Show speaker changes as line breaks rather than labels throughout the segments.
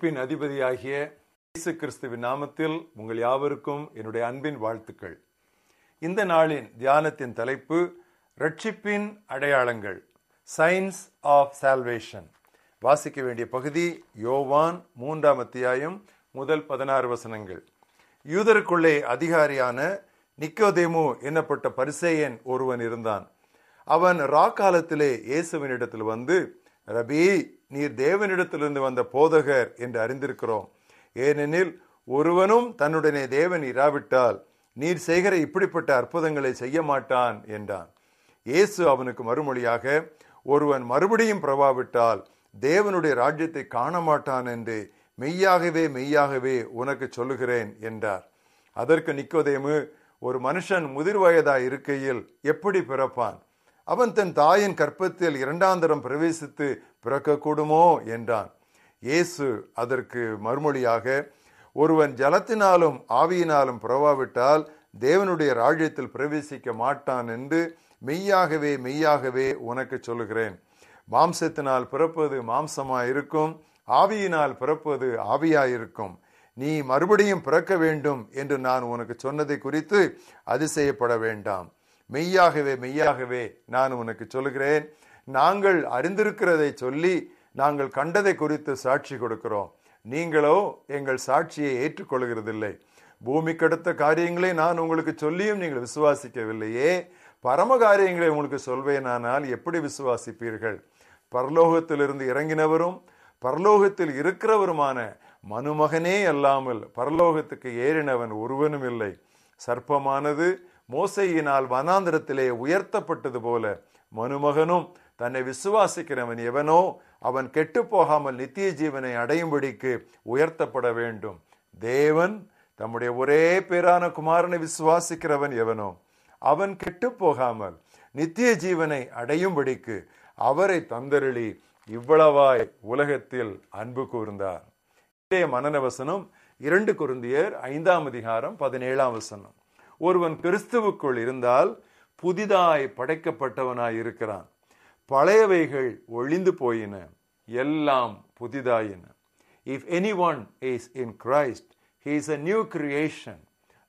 பின் அதிபதியாகிய இயேசு கிறிஸ்துவின் நாமத்தில் உங்கள் யாவருக்கும் என்னுடைய அன்பின் வாழ்த்துக்கள். இந்த நாளின் தியானத்தின் தலைப்பு ரட்சிப்பின் அடையாளங்கள் சயின்ஸ் ஆஃப் சால்வேஷன் வாசிக்க வேண்டிய பகுதி யோவான் மூன்றாம் அத்தியாயம் முதல் பதினாறு வசனங்கள். யூதருக்குள்ளே அதிகாரியான நிக்கோதேமு என்னப்பட்ட பரிசேயன் ஒருவன் இருந்தான். அவன் ராக்காலத்திலே இயேசுவினிடத்தில் வந்து ரபி நீர் தேவனிடத்திலிருந்து வந்த போதகர் என்று அறிந்திருக்கிறோம். ஏனெனில் ஒருவனும் தன்னுடனே தேவன் இராவிட்டால் நீர் செய்கிற இப்படிப்பட்ட அற்புதங்களை செய்ய மாட்டான் என்றான். இயேசு அவனுக்கு மறுமொழியாக ஒருவன் மறுபடியும் பிரபாவிட்டால் தேவனுடைய ராஜ்யத்தை காண மாட்டான் என்று மெய்யாகவே மெய்யாகவே உனக்கு சொல்லுகிறேன் என்றார். அதற்கு நிக்கோதேமு ஒரு மனுஷன் முதிர் வயதாய் இருக்கையில் எப்படி பிறப்பான்? அவன் தன் தாயின் கற்பத்தில் இரண்டாந்தரம் பிரவேசித்து பிறக்கக்கூடுமோ? என்றான். இயேசு அதற்கு மறுமொழியாக ஒருவன் ஜலத்தினாலும் ஆவியினாலும் பிறவாவிட்டால் தேவனுடைய ராஜ்யத்தில் பிரவேசிக்க மாட்டான் என்று மெய்யாகவே மெய்யாகவே உனக்கு சொல்லுகிறேன். மாம்சத்தினால் பிறப்பது மாம்சமாயிருக்கும் ஆவியினால் பிறப்பது ஆவியாயிருக்கும். நீ மறுபடியும் பிறக்க வேண்டும் என்று நான் உனக்கு சொன்னதை குறித்து அதிசயப்பட வேண்டாம். மெய்யாகவே மெய்யாகவே நான் உனக்கு சொல்லுகிறேன் நாங்கள் அறிந்திருக்கிறதை சொல்லி நாங்கள் கண்டதை குறித்து சாட்சி கொடுக்கிறோம். நீங்களோ எங்கள் சாட்சியை ஏற்றுக்கொள்கிறதில்லை. பூமி கடுத்த காரியங்களை நான் உங்களுக்கு சொல்லியும் நீங்கள் விசுவாசிக்கவில்லையே. பரம காரியங்களை உங்களுக்கு சொல்வேனானால் எப்படி விசுவாசிப்பீர்கள்? பரலோகத்திலிருந்து இறங்கினவரும் பரலோகத்தில் இருக்கிறவருமான மனுமகனே அல்லாமல் பரலோகத்துக்கு ஏறினவன் ஒருவனும் இல்லை சர்ப்பமானது மோசையினால் வனாந்திரத்திலே உயர்த்தப்பட்டது போல மனுமகனும் தன்னை விசுவாசிக்கிறவன் எவனோ அவன் கெட்டு போகாமல் நித்திய ஜீவனை அடையும்படிக்கு உயர்த்தப்பட வேண்டும். தேவன் தம்முடைய ஒரே பேரான குமாரனை விசுவாசிக்கிறவன் எவனோ அவன் கெட்டு போகாமல் நித்திய ஜீவனை அடையும்படிக்கு அவரை தந்தருளி இவ்வளவாய் உலகத்தில் அன்பு கூர்ந்தார். இதே மனநவசனம் இரண்டு குருந்தியர் ஐந்தாம் அதிகாரம் பதினேழாம் வசனம். ஒருவன் கிறிஸ்துவுக்குள் இருந்தால் புதிதாய் படைக்கப்பட்டவனாய் இருக்கிறான். பழையவைகள் ஒழிந்து போயின எல்லாம் புதிதாயின. If any one is in Christ he is a new creation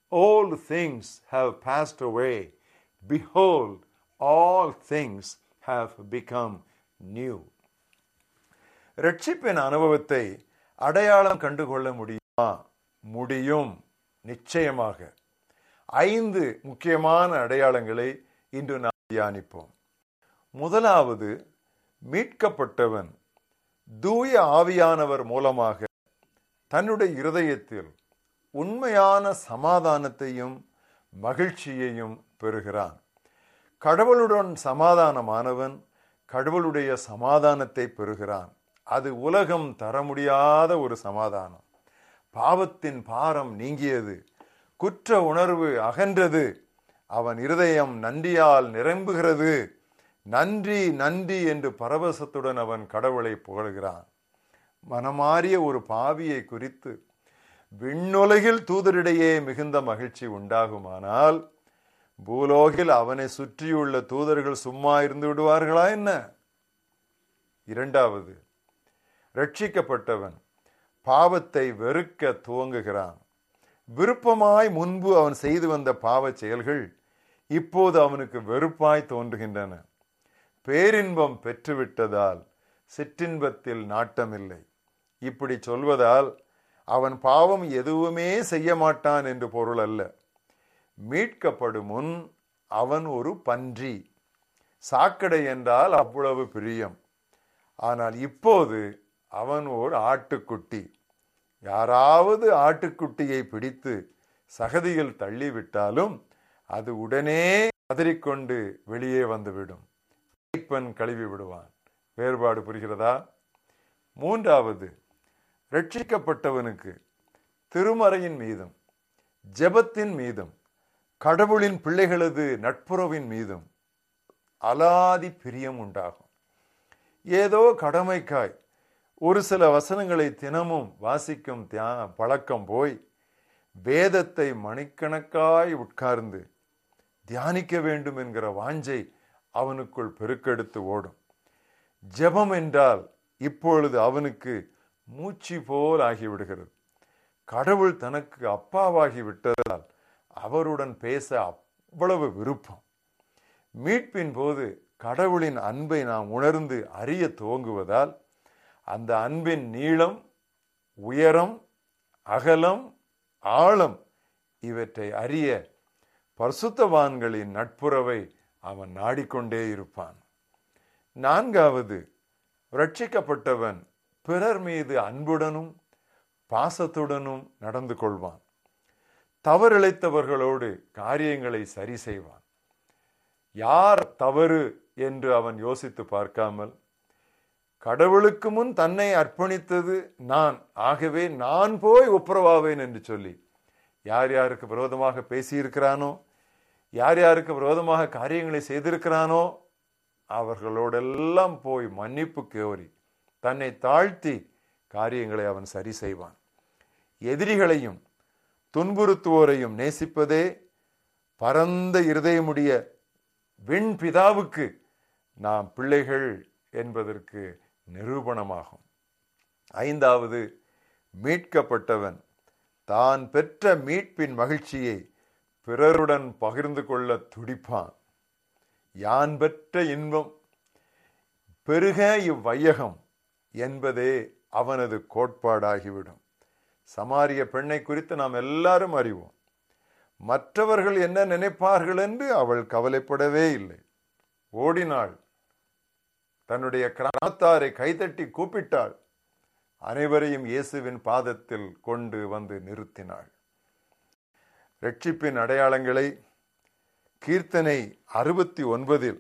old things have passed away behold all things have become new ரட்சிப்பின் அனுபவத்தை அடையாளம் கண்டுகொள்ள முடியுமா? முடியும். நிச்சயமாக. ஐந்து முக்கியமான அடையாளங்களை இன்று நாம் தியானிப்போம். முதலாவது மீட்கப்பட்டவன் தூய ஆவியானவர் மூலமாக தன்னுடைய இருதயத்தில் உண்மையான சமாதானத்தையும் மகிழ்ச்சியையும் பெறுகிறான். கடவுளுடன் சமாதானமானவன் கடவுளுடைய சமாதானத்தை பெறுகிறான். அது உலகம் தர முடியாத ஒரு சமாதானம். பாவத்தின் பாரம் நீங்கியது. குற்ற உணர்வு அகன்றது. அவன் இருதயம் நன்றியால் நிரம்புகிறது. நன்றி நன்றி என்று பரவசத்துடன் அவன் கடவுளை புகழ்கிறான். மனமாறிய ஒரு பாவியை குறித்து விண்ணுலகில் தூதரிடையே மிகுந்த மகிழ்ச்சி உண்டாகுமானால் பூலோகில் அவனை சுற்றியுள்ள தூதர்கள் சும்மா இருந்து விடுவார்களா என்ன? இரண்டாவது ரட்சிக்கப்பட்டவன் பாவத்தை வெறுக்க துவங்குகிறான். விருப்பமாய் முன்பு அவன் செய்து வந்த பாவ செயல்கள் இப்போது அவனுக்கு வெறுப்பாய் தோன்றுகின்றன. பேரின்பம் பெற்றுவிட்டதால் சிற்றின்பத்தில் நாட்டமில்லை. இப்படி சொல்வதால் அவன் பாவம் எதுவுமே செய்ய மாட்டான் என்று பொருள் அல்ல. மீட்கப்படும் முன் அவன் ஒரு பன்றி. சாக்கடை என்றால் அவ்வளவு பிரியம். ஆனால் இப்போது அவன் ஒரு ஆட்டுக்குட்டி. யாராவது ஆட்டுக்குட்டியை பிடித்து சகதியில் தள்ளிவிட்டாலும் அது உடனே கதறிக்கொண்டு வெளியே வந்துவிடும். பெண் கழுவி விடுவான் வேறுபாடு புரிகிறதா? மூன்றாவது ரட்சிக்கப்பட்டவனுக்கு திருமறையின் மீதும் ஜெபத்தின் மீதும் கடவுளின் பிள்ளைகளது நட்புறவின் மீதும் அலாதி பிரியம் உண்டாகும். ஏதோ கடமைக்காய் ஒரு சில வசனங்களை தினமும் வாசிக்கும் தியான பழக்கம் போய் வேதத்தை மணிக்கணக்காய் உட்கார்ந்து தியானிக்க வேண்டும் என்கிற வாஞ்சை அவனுக்குள் பெருக்கெடுத்து ஓடும். ஜெபம் என்றால் இப்பொழுது அவனுக்கு மூச்சு போல் ஆகிவிடுகிறது. கடவுள் தனக்கு அப்பாவாகி விட்டதால் அவருடன் பேச அவ்வளவு விருப்பம். மீட்பின் போது கடவுளின் அன்பை நாம் உணர்ந்து அறிய துவங்குவதால் அந்த அன்பின் நீளம் உயரம் அகலம் ஆழம் இவற்றை அறிய பர்சுத்தவான்களின் நட்புறவை அவன் நாடிக்கொண்டே இருப்பான். நான்காவது ரட்சிக்கப்பட்டவன் பிறர் மீது அன்புடனும் பாசத்துடனும் நடந்து கொள்வான். தவறிழைத்தவர்களோடு காரியங்களை சரி செய்வான். யார் தவறு என்று அவன் யோசித்து பார்க்காமல் கடவுளுக்கு முன் தன்னை அர்ப்பணித்தது நான். ஆகவே நான் போய் ஒப்புரவாவேன் என்று சொல்லி. யார் யாருக்கு விரோதமாக பேசியிருக்கிறானோ யார் யாருக்கு விரோதமாக காரியங்களை செய்திருக்கிறானோ அவர்களோடெல்லாம் போய் மன்னிப்பு கோரி தன்னை தாழ்த்தி காரியங்களை அவன் சரி செய்வான். எதிரிகளையும் துன்புறுத்துவோரையும் நேசிப்பதே பரந்த இருதயமுடைய விண் பிதாவுக்கு நாம் பிள்ளைகள் என்பதற்கு நிரூபணமாகும். ஐந்தாவது மீட்கப்பட்டவன் தான் பெற்ற மீட்பின் மகிழ்ச்சியை பிறருடன் பகிர்ந்து கொள்ள துடிப்பான். யான் பெற்ற இன்பம்? பெருக இவ்வையகம் என்பதே அவனது கோட்பாடாகிவிடும். சமாரிய பெண்ணை குறித்து நாம் எல்லாரும் அறிவோம். மற்றவர்கள் என்ன நினைப்பார்கள் என்று அவள் கவலைப்படவே இல்லை. ஓடினாள். தன்னுடைய கிராமத்தாரை கைதட்டி கூப்பிட்டாள். அனைவரையும் இயேசுவின் பாதத்தில் கொண்டு வந்து நிறுத்தினாள். ரட்சிப்பின் அடையாளங்களை கீர்த்தனை அறுபத்தி ஒன்பதில்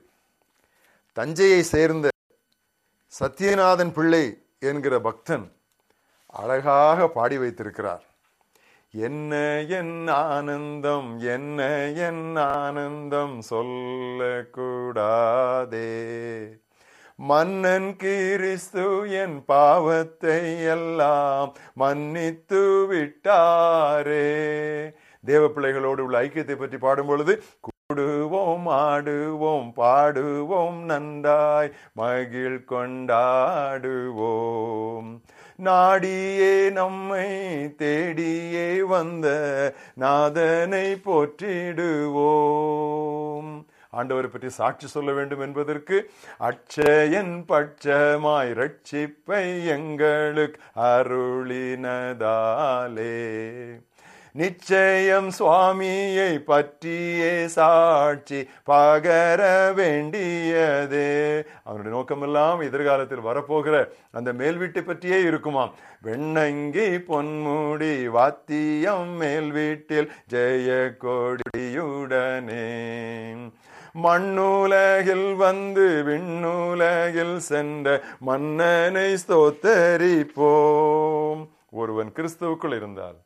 தஞ்சையை சேர்ந்த சத்யநாதன் பிள்ளை என்கிற பக்தன் அழகாக பாடி வைத்திருக்கிறார். என்ன என் ஆனந்தம் என்ன என் ஆனந்தம் சொல்லக்கூடாதே. மன்னன் கிறிஸ்து என் பாவத்தை எல்லாம் மன்னித்து விட்டாரே. தேவ பிள்ளைகளோடு உள்ள ஐக்கியத்தை பற்றி பாடும் பொழுது கூடுவோம் ஆடுவோம் பாடுவோம் நன்றாய் மகிழ் கொண்டாடுவோம். நாடியே நம்மை தேடியே வந்த நாதனை போற்றிடுவோம். ஆண்டவரை பற்றி சாட்சி சொல்ல வேண்டும் என்பதற்கு அச்சயன் பட்சமாய் ரட்சிப்பை எங்களுக்கு அருளினதாலே. நிச்சயம் சுவாமியை பற்றியே சாட்சி பகர வேண்டியதே. அவனுடைய நோக்கமெல்லாம் எதிர்காலத்தில் வரப்போகிற அந்த மேல்வீட்டை பற்றியே இருக்குமாம். வெண்ணங்கி பொன்முடி வாத்தியம் மேல் வீட்டில் ஜெய கொடியுடனே மண்ணுலகில் வந்து விண்ணுலகில் சென்ற மன்னனை ஸ்தோத்தரிப்போம். ஒருவன் கிறிஸ்துவுக்குள் இருந்தால்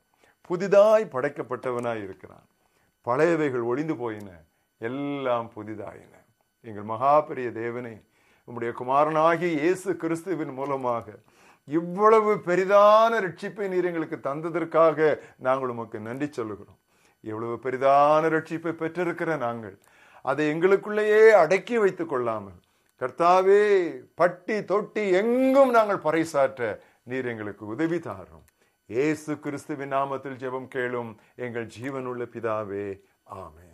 புதிதாய் படைக்கப்பட்டவனாய் இருக்கிறான். பழையவைகள் ஒளிந்து போயின எல்லாம் புதிதாயின. எங்கள் மகாபெரிய தேவனை உம்முடைய குமாரனாகிய இயேசு கிறிஸ்துவின் மூலமாக இவ்வளவு பெரிதான ரட்சிப்பை நீர் எங்களுக்கு தந்ததற்காக நாங்கள் உமக்கு நன்றி சொல்லுகிறோம். இவ்வளவு பெரிதான ரட்சிப்பை பெற்றிருக்கிற நாங்கள் அதை எங்களுக்குள்ளேயே அடக்கி வைத்துக் கொள்ளாமல் கர்த்தாவே பட்டி தொட்டி எங்கும் நாங்கள் பறைசாற்ற நீர் எங்களுக்கு உதவி தாரும். ஏசு கிறிஸ்துவின் நாமத்தில் ஜெபம் கேளும் எங்கள் ஜீவனுள்ள பிதாவே ஆமே